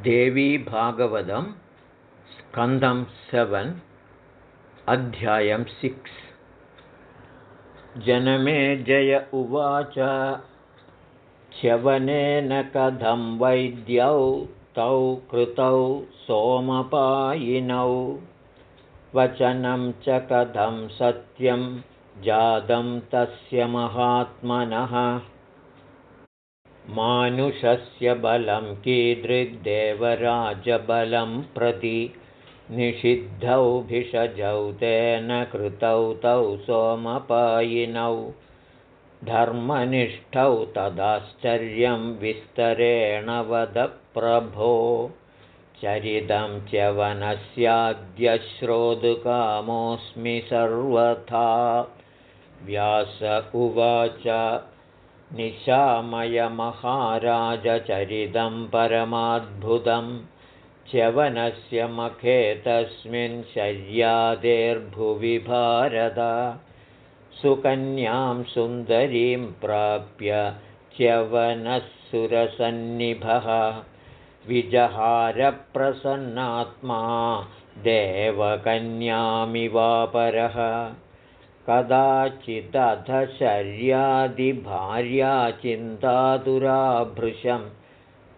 देवी भागवतं स्कन्दं सेवन् अध्यायं सिक्स्। जनमे जय उवाच च्यवनेन कथं वैद्यौ तौ कृतौ सोमपायिनौ। वचनं च कथं सत्यं जातं तस्य महात्मनः मानुषस्य बलं कीदृग्देवराजबलं प्रति निषिद्धौ भिषजौ तेन कृतौ तौ सोमपायिनौ धर्मनिष्ठौ तदाश्चर्यं विस्तरेण वद प्रभो। चरितं च्यवनस्याद्य श्रोतुकामोऽस्मि सर्वथा। व्यास उवाच निशामयमहाराजचरितं परमाद्भुतं च्यवनस्य मखे तस्मिन् शय्यादेर्भुवि भारत। सुकन्यां सुन्दरीं प्राप्य च्यवनः सुरसन्निभः विजहारप्रसन्नात्मा देवकन्यामिवापरः कदाचिदधशर्यादिभार्याचिन्तातुराभृशं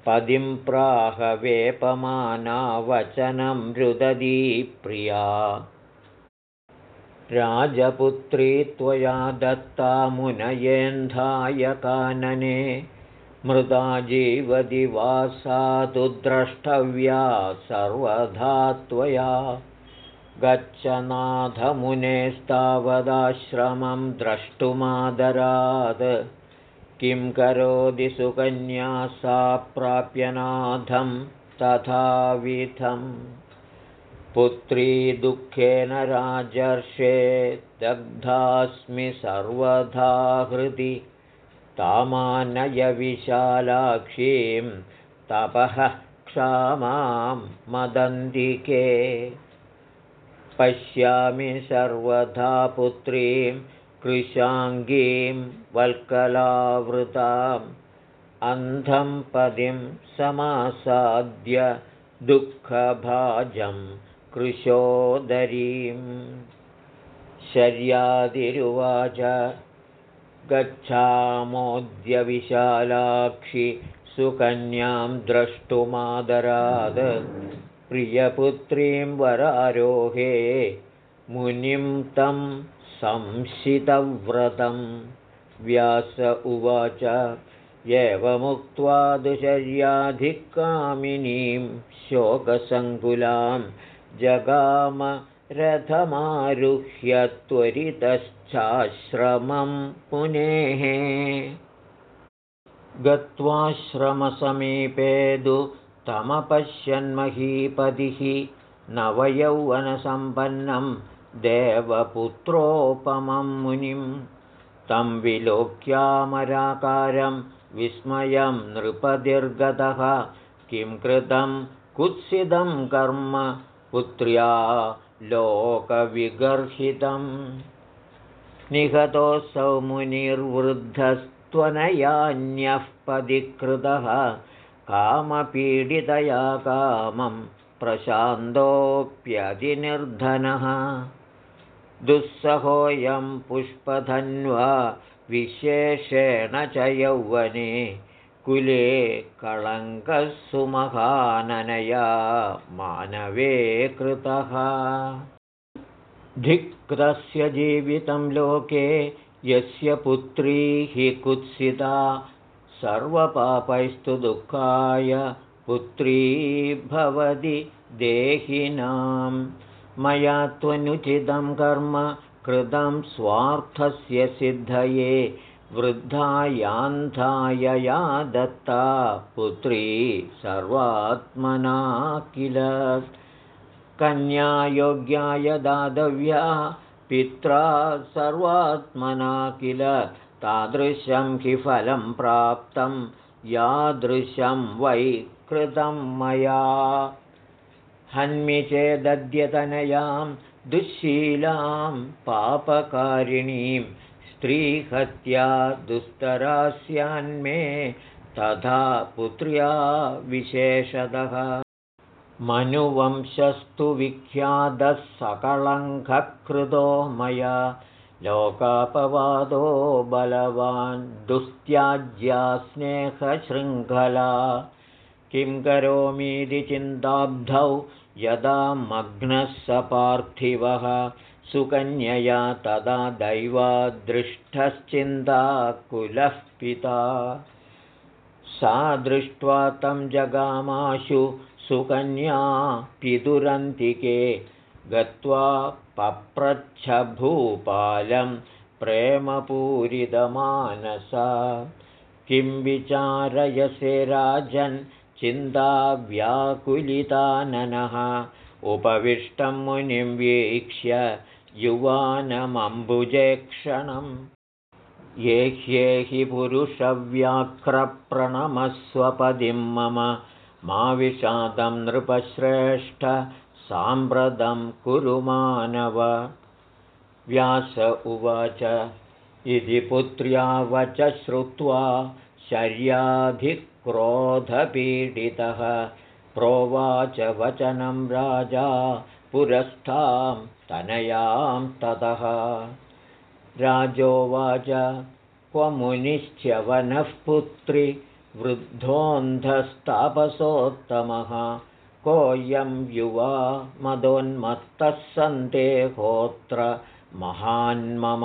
पदिं प्राहवेपमानावचनं रुदती प्रिया राजपुत्री त्वया दत्ता मुनयेन्धाय कानने मृदा जीवदिवासातु द्रष्टव्या सर्वधा त्वया गच्छनाथमुनेस्तावदाश्रमं द्रष्टुमादरात्। किं करोति सुकन्या सा प्राप्यनाथं तथाविधम्। पुत्री दुःखेन राजर्षे दग्धास्मि सर्वथा हृदि। तामानयविशालाक्षीं तपः क्षामां मदन्तिके पश्यामि सर्वथा पुत्रीं कृशाङ्गीं वल्कलावृताम् अन्धं पदिं समासाद्य दुःखभाजं कृशोदरीं शर्यादिरुवाच गच्छामोद्यविशालाक्षि सुकन्यां द्रष्टुमादराद प्रियपुत्रीं वरारोहे मुनिं तं संशितव्रतं। व्यास उवाच एवमुक्त्वा दुशर्याधिकामिनीं शोकसङ्कुलां जगामरथमारुह्य त्वरितश्चाश्रमं मुनेः गत्वाश्रमसमीपेदु तमपश्यन्महीपतिः नवयौवनसम्पन्नं देवपुत्रोपमं मुनिं तं विलोक्यामराकारं विस्मयं नृपतिर्गतः किं कृतं कुत्सितं कर्म पुत्र्या लोकविगर्हितं निहतोऽसौ मुनिर्वृद्धस्त्वनयान्यः पदिकृतः कामपीडितया कामं प्रशान्तोऽप्यधिनिर्धनः। दुःसहोऽयं पुष्पधन्वा विशेषेण च यौवने कुले कळङ्कः सुमहाननया मानवे कृतः। धिक्तस्य जीवितं लोके यस्य पुत्री हि कुत्सिता सर्वपापैस्तु दुःखाय पुत्री भवति देहिनां। मया त्वनुचितं कर्म कृतं स्वार्थस्य सिद्धये वृद्धायान्धाय या दत्ता पुत्री सर्वात्मना किल कन्यायोग्याय दातव्या पित्रा सर्वात्मना किल तादृशं हि फलं प्राप्तं यादृशं वै कृतं मया। हन्मि चेदद्यतनयां दुःशीलां पापकारिणीं स्त्रीहत्या दुस्तरास्यान्मे तथा पुत्र्या विशेषतः। मनुवंशस्तु विख्यातः सकलङ्घकृतो मया लोकापवादो बलवान् दुस्त्याज्या स्नेहशृङ्खला। किं करोमीति चिन्ताब्धौ यदा मग्नः स पार्थिवः। सुकन्यया तदा दैवादृष्टश्चिन्ताकुलः पिता। सा दृष्ट्वा तं जगामाशु सुकन्या पितुरन्तिके गत्वा पप्रच्छभूपालं प्रेमपूरितमानसा। किं विचारयसे राजन् चिन्ताव्याकुलिताननः। उपविष्टं मुनिं वीक्ष्य युवानमम्बुजेक्षणम् ये ह्येहि पुरुषव्याघ्रप्रणमस्वपदिं मम। मा विषादं नृपश्रेष्ठ साम्प्रतं कुरु मानव। व्यास उवाच इति पुत्र्या वच श्रुत्वा शर्याधिक्रोधपीडितः। प्रोवाच वचनं राजा पुरस्थां तनयां ततः। राजोवाच क्व मुनिश्च्यवनः पुत्री वृद्धोऽन्धस्तापसोत्तमः कोऽयं युवा मदोन्मत्तः सन्देहोऽत्र महान्मम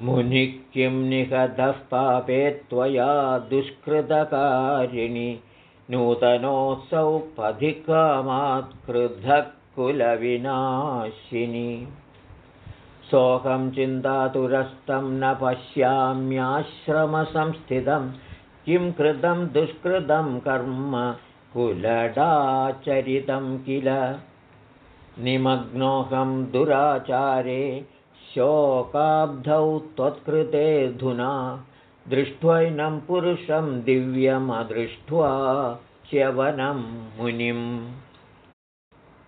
मुनिः किं निहतः पापे त्वया दुष्कृतकारिणि। नूतनोऽसौ पथिकामात्कृधः कुलविनाशिनि। सोऽहं चिन्तातुरस्तं न पश्याम्याश्रमसंस्थितं। किं कृतं दुष्कृतं कर्म कुलडाचरितं किल? निमग्नोऽहं दुराचारे शोकाब्धौ त्वत्कृतेऽधुना दृष्ट्वैनं पुरुषं दिव्यमदृष्ट्वा च्यवनं मुनिम्।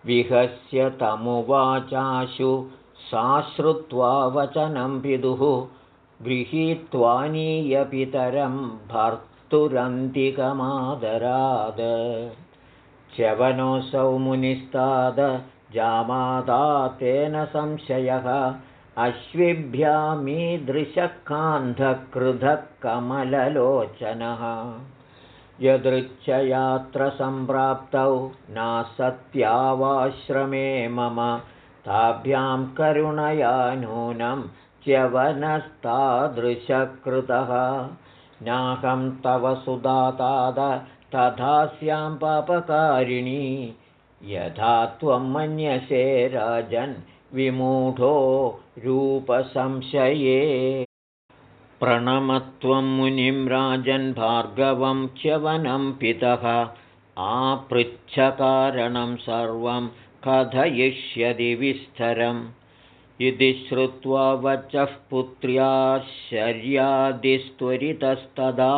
विहस्य तमुवाचाशु सा श्रुत्वा वचनं पितुः गृहीत्वानीयपितरं भर्तुरन्तिकमादराद च्यवनोऽसौ मुनिस्ताद जामादा तेन संशयः। अश्विभ्यामीदृशकान्धकृधः कमललोचनः यदृच्छयात्र सम्प्राप्तौ नासत्यावाश्रमे मम। ताभ्यां करुणया नूनं च्यवनस्तादृशकृतः नाहं तव सुदाताद तथा स्यां पापकारिणी। यथा त्वं मन्यसे राजन् विमूढो रूपसंशये। प्रणमत्वं मुनिं राजन् भार्गवं च्यवनं पितः। आपृच्छकारणं सर्वं कथयिष्यति विस्तरम् इति श्रुत्वा वचः पुत्र्या शर्यादिस्त्वरितस्तदा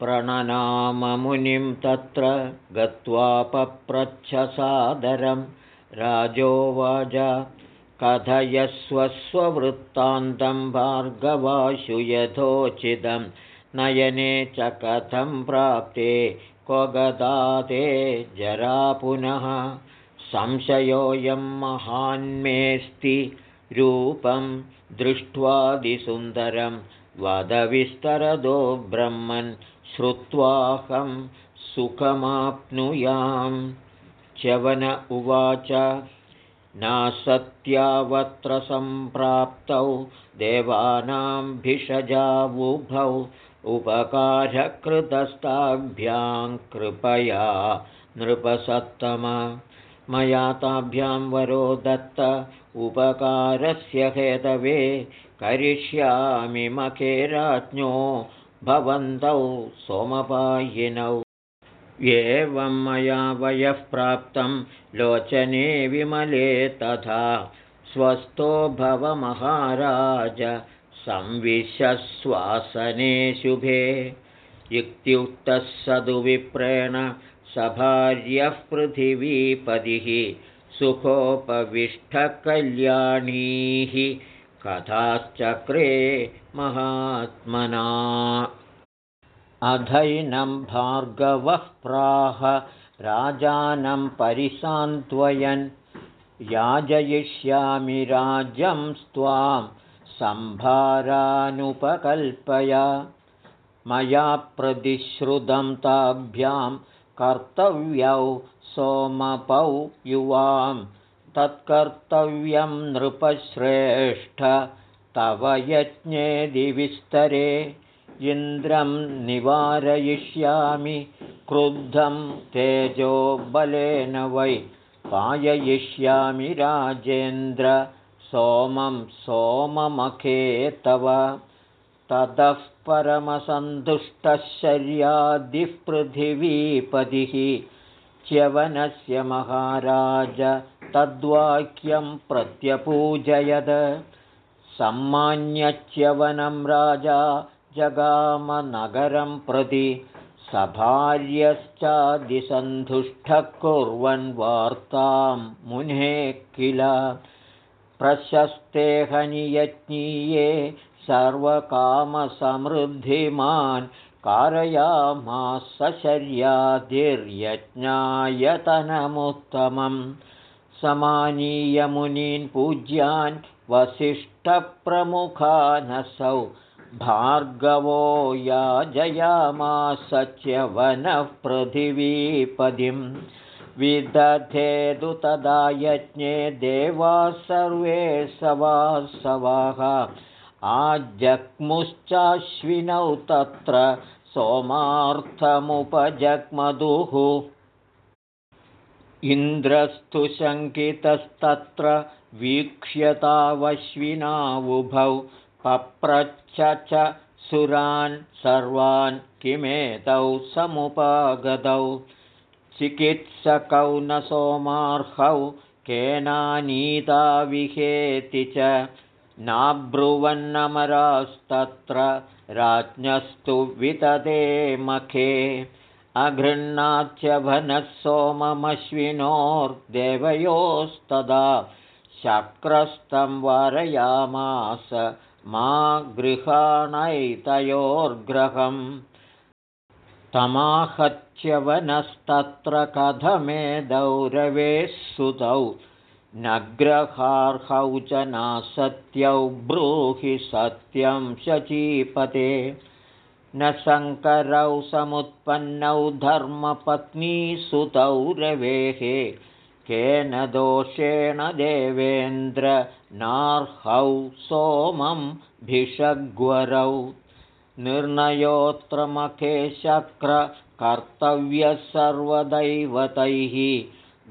प्रणनाममुनिं तत्र गत्वा पप्रच्छसादरं राजोवाच कथयस्वस्ववृत्तान्तं भार्गवाशु यथोचितं नयने च कथं प्राप्ते क्व ते जरा पुनः संशयोऽयं महान्मेऽस्ति रूपं दृष्ट्वादिसुन्दरं वदविस्तरदो ब्रह्मन् श्रुत्वाहं सुखमाप्नुयां च्यवन उवाच नासत्यावत्र सम्प्राप्तौ देवानां भिषजावुभौ उपकारकृतस्ताभ्यां कृपया नृपसत्तम। मया ताभ्यां वरो दत्त उपकारस्य हेतवे करिष्यामि मखे राज्ञो भवन्तौ सोमपायिनौ। एवं मया वयः प्राप्तं लोचने विमले तथा स्वस्थो भवमहाराज संविशश्वासने शुभे। इत्युक्तः सदुविप्रेण सभार्यः पृथिवीपतिः सुखोपविष्टकल्याणीः कथाश्चक्रे महात्मना। अधैनं भार्गवः प्राह राजानं परिसान्त्वयन् याजयिष्यामि राज्यं त्वां सम्भारानुपकल्पय। मया प्रतिश्रुतं ताभ्यां कर्तव्यौ सोमपौ युवां। तत्कर्तव्यं नृपश्रेष्ठ तव यज्ञे दिविस्तरे इन्द्रं निवारयिष्यामि। क्रुद्धं तेजो बलेन वै पाययिष्यामि राजेन्द्र। सोमं सोममखे तव ततः परमसन्तुष्टः शर्यादिः पृथिवीपतिः च्यवनस्य महाराज तद्वाक्यं प्रत्यपूजयद। सम्मान्यच्यवनं राजा जगामनगरं प्रति सभार्यश्चादिसन्धुष्टः कुर्वन् वार्तां मुने किल। प्रशस्ते हनियज्ञीये सर्वकामसमृद्धिमान् कारयामासशर्यादिर्यज्ञायतनमुत्तमं समानीयमुनीन् पूज्यान् वसिष्ठप्रमुखानसौ भार्गवो याजयामास च्यवनः पृथिवीपदिं विदधेदु तदा यज्ञे देवाः सर्वे सवासवाः आजग्मुश्चाश्विनौ तत्र सोमार्थमुपजग्मधुः। इन्द्रस्तु शङ्कितस्तत्र वीक्ष्यतावश्विनावुभौ पप्रच्छ च सुरान् सर्वान् किमेतौ समुपागतौ। चिकित्सकौ न सोमार्हौ केनानीता विहेति च नाब्रुवन्नमरास्तत्र राज्ञस्तु वितदे मखे अघृह्णाच्च भनः सोममश्विनोर्देवयोस्तदा शक्रस्तं वारयामास मा गृहाणैतयोर्ग्रहम्। तमाहच्यवनस्तत्र कथमे दौरवेः सुतौ नग्रहार्हौ च नासत्यौ ब्रूहि सत्यं शचीपते। न शङ्करौ समुत्पन्नौ धर्मपत्नीसुतौ रवेः केन दोषेण देवेन्द्र नार्हौ सोमं भिषग्वरौ। निर्णयोऽत्र मखे शक्रकर्तव्यः सर्वदैवतैः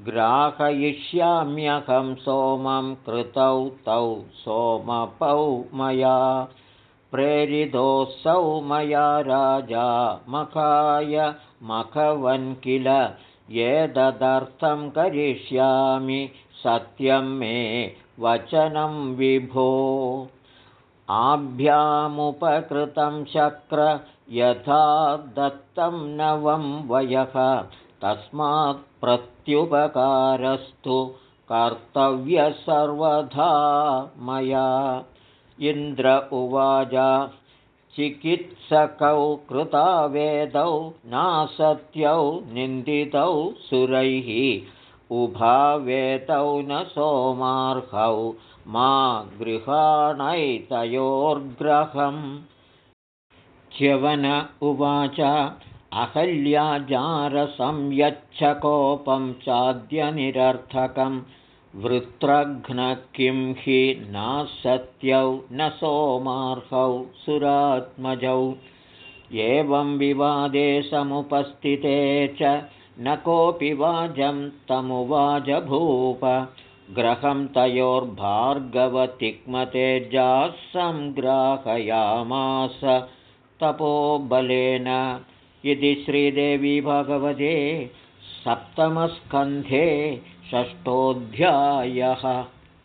ग्राहयिष्याम्यहं सोमं कृतौ तौ सोमपौ मया प्रेरितोऽसौ मया राजा मखाय मखवन् किल एतदर्थं करिष्यामि सत्यं मे वचनं विभो। आभ्यामुपकृतं शक्र यथा दत्तं नवं वयः तस्मात् प्रत्युपकारस्तु कर्तव्यः सर्वथा मया। इन्द्र उवाच चिकित्सकौ कृतावेदौ नासत्यौ निन्दितौ सुरैः उभावेतौ न सोमार्हौ मा गृहाणैतयोर्ग्रहम्। च्यवन उवाच अहल्याजारसं यच्छकोपं चाद्यनिरर्थकं वृत्रघ्न किं हि नासत्यौ न सोमार्हौ सुरात्मजौ। एवं विवादे समुपस्थिते च न कोऽपि वाजं तमुवाजभूप। ग्रहं तयोर्भार्गवतिग्मतेजाः सङ्ग्राहयामास तपोबलेन इति श्रीदेवी भगवते सप्तमस्कन्धे षष्ठोऽध्यायः